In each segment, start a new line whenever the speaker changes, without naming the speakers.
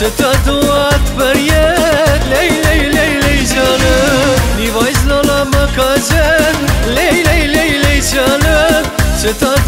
Që të duat për jet Lej, lej, lej, lej gjallë Një vajzë lola më ka gjen Lej, lej, lej, lej gjallë Që të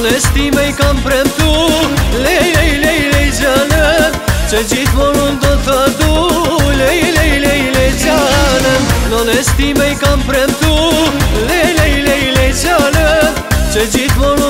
Non estime i kam premtu Lej, lej, lej, lej, gjanëm Që gjithë morun do të du Lej, lej, lej, lej, gjanëm Non estime i kam premtu Lej, lej, lej, lej, gjanëm Që gjithë morun